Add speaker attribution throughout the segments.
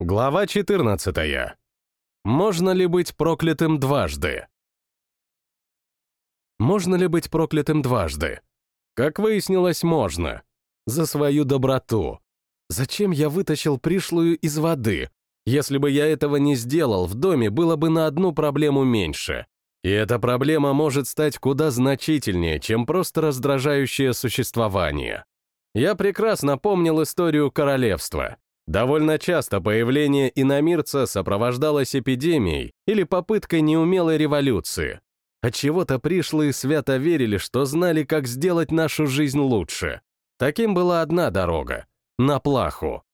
Speaker 1: Глава 14. Можно ли быть проклятым дважды? Можно ли быть проклятым дважды? Как выяснилось, можно. За свою доброту. Зачем я вытащил пришлую из воды? Если бы я этого не сделал, в доме было бы на одну проблему меньше. И эта проблема может стать куда значительнее, чем просто раздражающее существование. Я прекрасно помнил историю королевства. Довольно часто появление иномирца сопровождалось эпидемией или попыткой неумелой революции. Отчего-то пришлые свято верили, что знали, как сделать нашу жизнь лучше. Таким была одна дорога — на плаху.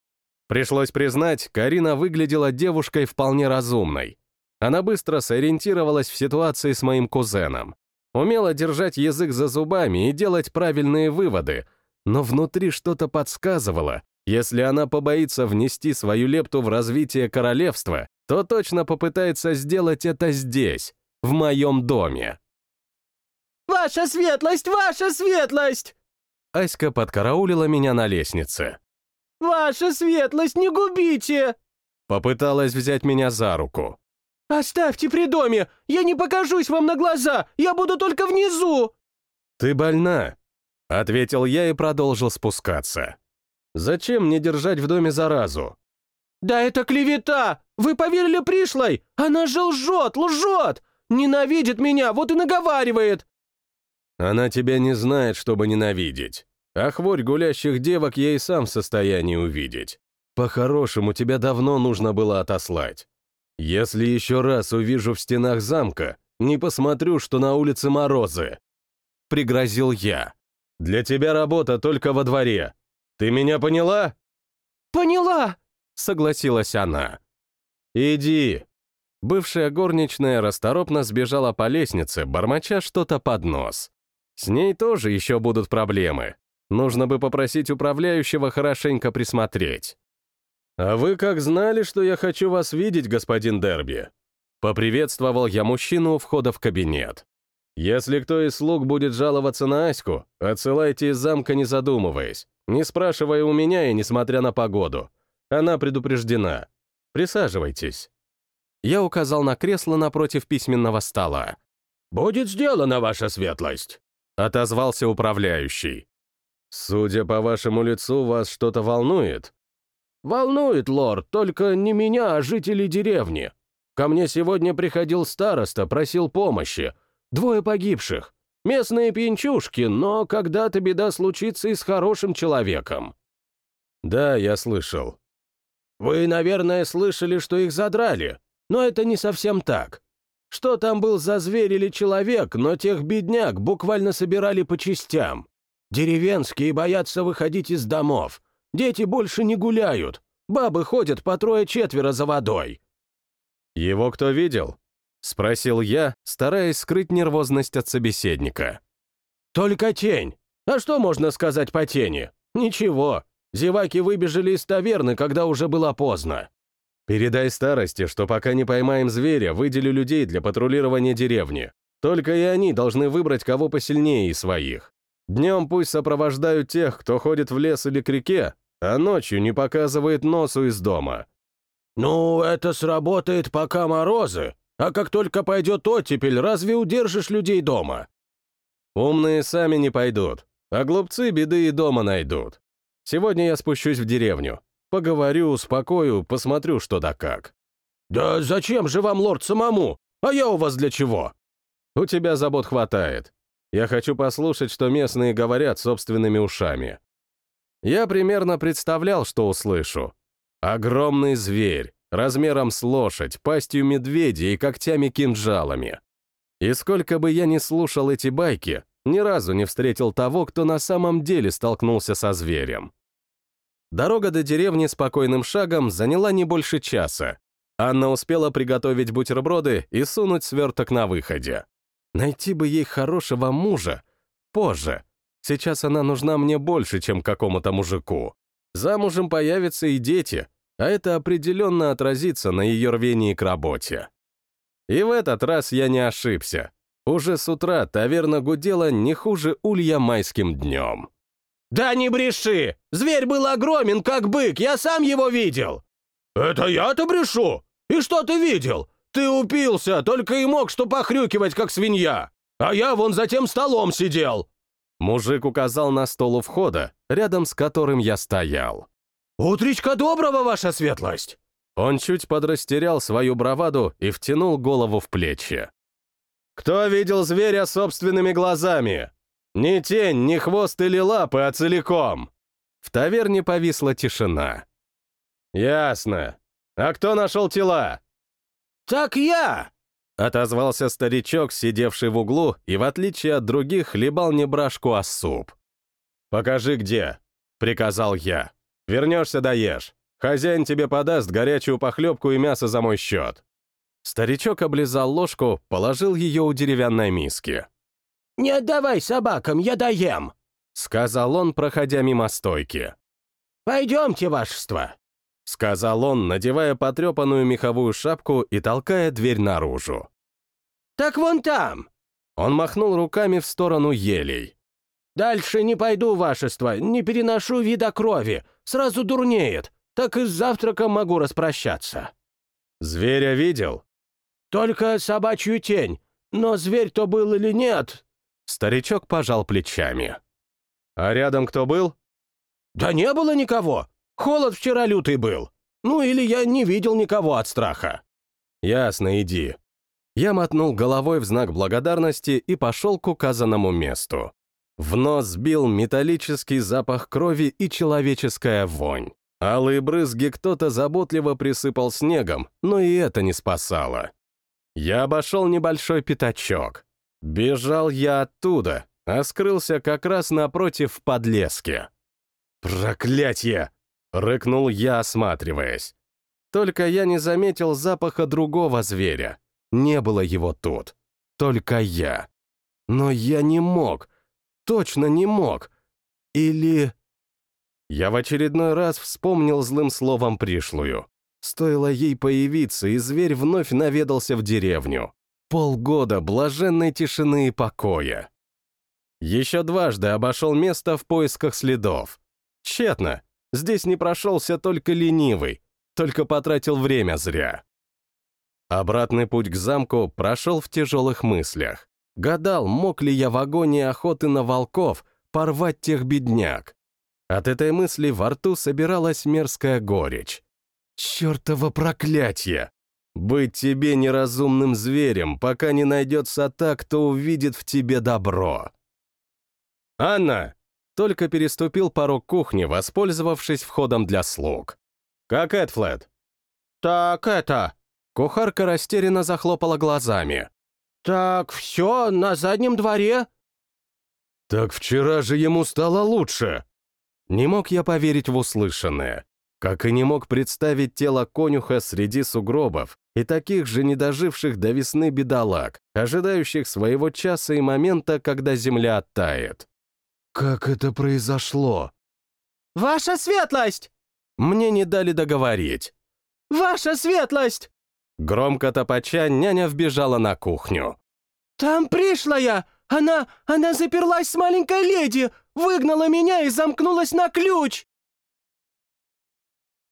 Speaker 1: Пришлось признать, Карина выглядела девушкой вполне разумной. Она быстро сориентировалась в ситуации с моим кузеном. Умела держать язык за зубами и делать правильные выводы, но внутри что-то подсказывало, если она побоится внести свою лепту в развитие королевства, то точно попытается сделать это здесь, в моем доме.
Speaker 2: «Ваша светлость! Ваша светлость!»
Speaker 1: Аська подкараулила меня на лестнице.
Speaker 2: «Ваша светлость, не губите!»
Speaker 1: Попыталась взять меня за руку.
Speaker 2: «Оставьте при доме! Я не покажусь вам на глаза! Я буду только внизу!»
Speaker 1: «Ты больна!» — ответил я и продолжил спускаться. Зачем мне держать в доме заразу?
Speaker 2: Да это клевета! Вы поверили пришлой? Она же лжет, лжет! Ненавидит меня, вот и наговаривает!
Speaker 1: Она тебя не знает, чтобы ненавидеть. А хворь гулящих девок я и сам в состоянии увидеть. По-хорошему, тебя давно нужно было отослать. Если еще раз увижу в стенах замка, не посмотрю, что на улице морозы. Пригрозил я. Для тебя работа только во дворе, ты меня поняла?»
Speaker 2: «Поняла!»
Speaker 1: — согласилась она. «Иди». Бывшая горничная расторопно сбежала по лестнице, бормоча что-то под нос. С ней тоже еще будут проблемы. Нужно бы попросить управляющего хорошенько присмотреть. «А вы как знали, что я хочу вас видеть, господин Дерби?» Поприветствовал я мужчину у входа в кабинет. «Если кто из слуг будет жаловаться на Аську, отсылайте из замка, не задумываясь. Не спрашивая у меня и несмотря на погоду. Она предупреждена. Присаживайтесь. Я указал на кресло напротив письменного стола.
Speaker 2: «Будет сделана ваша светлость», —
Speaker 1: отозвался управляющий. «Судя по вашему лицу, вас что-то волнует?»
Speaker 2: «Волнует, лорд, только не меня, а жителей деревни. Ко мне сегодня приходил староста, просил помощи. Двое погибших. Местные пьянчушки, но когда-то беда случится и с хорошим человеком».
Speaker 1: «Да, я слышал».
Speaker 2: «Вы, наверное, слышали, что их задрали, но это не совсем так. Что там был за зверь или человек, но тех бедняк буквально собирали по частям. Деревенские боятся выходить из домов. Дети больше не гуляют. Бабы ходят по трое-четверо за водой».
Speaker 1: «Его кто видел?» — спросил я, стараясь скрыть нервозность от собеседника.
Speaker 2: «Только тень. А что можно сказать по тени? Ничего. Зеваки выбежали из таверны, когда уже было поздно».
Speaker 1: «Передай старости, что пока не поймаем зверя, выделю людей для патрулирования деревни. Только и они должны выбрать кого посильнее из своих. Днем пусть сопровождают тех, кто ходит в лес или к реке, а ночью не показывает носу из дома».
Speaker 2: «Ну, это сработает, пока морозы», а как только пойдет оттепель, разве удержишь людей дома?
Speaker 1: Умные сами не пойдут, а глупцы беды и дома найдут. Сегодня я спущусь в деревню. Поговорю, успокою, посмотрю, что да как.
Speaker 2: Да зачем же вам, лорд, самому? А я у вас для чего?
Speaker 1: У тебя забот хватает. Я хочу послушать, что местные говорят собственными ушами. Я примерно представлял, что услышу. Огромный зверь, размером с лошадь, пастью медведя и когтями-кинжалами. И сколько бы я ни слушал эти байки, ни разу не встретил того, кто на самом деле столкнулся со зверем. Дорога до деревни спокойным шагом заняла не больше часа. Анна успела приготовить бутерброды и сунуть сверток на выходе. Найти бы ей хорошего мужа позже. Сейчас она нужна мне больше, чем какому-то мужику. Замужем появятся и дети, а это определенно отразится на ее рвении к работе. И в этот раз я не ошибся. Уже с утра таверна гудела не хуже улья майским днем.
Speaker 2: «Да не бреши! Зверь был огромен, как бык, я сам его видел!» «Это я-то брешу? И что ты видел? Ты упился, только и мог что похрюкивать, как свинья. А я вон за тем столом сидел».
Speaker 1: Мужик указал на стол у входа, рядом с которым я стоял.
Speaker 2: «Утречка доброго, ваша светлость!»
Speaker 1: Он чуть подрастерял свою браваду и втянул голову в плечи. «Кто видел зверя собственными глазами? Ни тень, ни хвост или лапы, а целиком!» В таверне повисла тишина. «Ясно. А кто нашел тела?»
Speaker 2: «Так я!»
Speaker 1: — отозвался старичок, сидевший в углу и, в отличие от других, хлебал не брашку, а суп. «Покажи, где», — приказал я. «Вернешься, доешь. Хозяин тебе подаст горячую похлебку и мясо за мой счет». Старичок облизал ложку, положил ее у деревянной миски.
Speaker 2: «Не отдавай собакам, я доем», —
Speaker 1: сказал он, проходя мимо стойки.
Speaker 2: «Пойдемте, вашество».
Speaker 1: — сказал он, надевая потрепанную меховую шапку и толкая дверь наружу.
Speaker 2: «Так вон там!»
Speaker 1: Он махнул руками в сторону елей.
Speaker 2: «Дальше не пойду, вашество, не переношу вида крови, сразу дурнеет, так и с завтраком могу распрощаться».
Speaker 1: «Зверя видел?»
Speaker 2: «Только собачью тень, но зверь-то был или нет?»
Speaker 1: Старичок пожал плечами. «А рядом кто был?»
Speaker 2: «Да не было никого, Холод вчера лютый был. Ну или я не видел никого от страха».
Speaker 1: «Ясно, иди». Я мотнул головой в знак благодарности и пошел к указанному месту. В нос сбил металлический запах крови и человеческая вонь. Алые брызги кто-то заботливо присыпал снегом, но и это не спасало. Я обошел небольшой пятачок. Бежал я оттуда, а скрылся как раз напротив в подлеске. «Проклятье!» Рыкнул я, осматриваясь. Только я не заметил запаха другого зверя. Не было его тут. Только я. Но я не мог. Точно не мог. Или... Я в очередной раз вспомнил злым словом пришлую. Стоило ей появиться, и зверь вновь наведался в деревню. Полгода блаженной тишины и покоя. Еще дважды обошел место в поисках следов. Тщетно. Здесь не прошелся только ленивый, только потратил время зря. Обратный путь к замку прошел в тяжелых мыслях. Гадал, мог ли я в агонии охоты на волков порвать тех бедняк. От этой мысли во рту собиралась мерзкая горечь. Чертово проклятье! Быть тебе неразумным зверем, пока не найдется та, кто увидит в тебе добро. «Анна!» только переступил порог кухни, воспользовавшись входом для слуг. «Как Эдфлет?»
Speaker 2: «Так это...»
Speaker 1: Кухарка растерянно захлопала глазами.
Speaker 2: «Так все на заднем дворе?»
Speaker 1: «Так вчера же ему стало лучше!» Не мог я поверить в услышанное. Как и не мог представить тело конюха среди сугробов и таких же недоживших до весны бедолаг, ожидающих своего часа и момента, когда земля оттает. Как это произошло?
Speaker 2: «Ваша светлость!»
Speaker 1: Мне не дали договорить.
Speaker 2: «Ваша светлость!»
Speaker 1: Громко топача няня вбежала на кухню.
Speaker 2: «Там пришлая! Она... она заперлась с маленькой леди, выгнала меня и замкнулась на ключ!»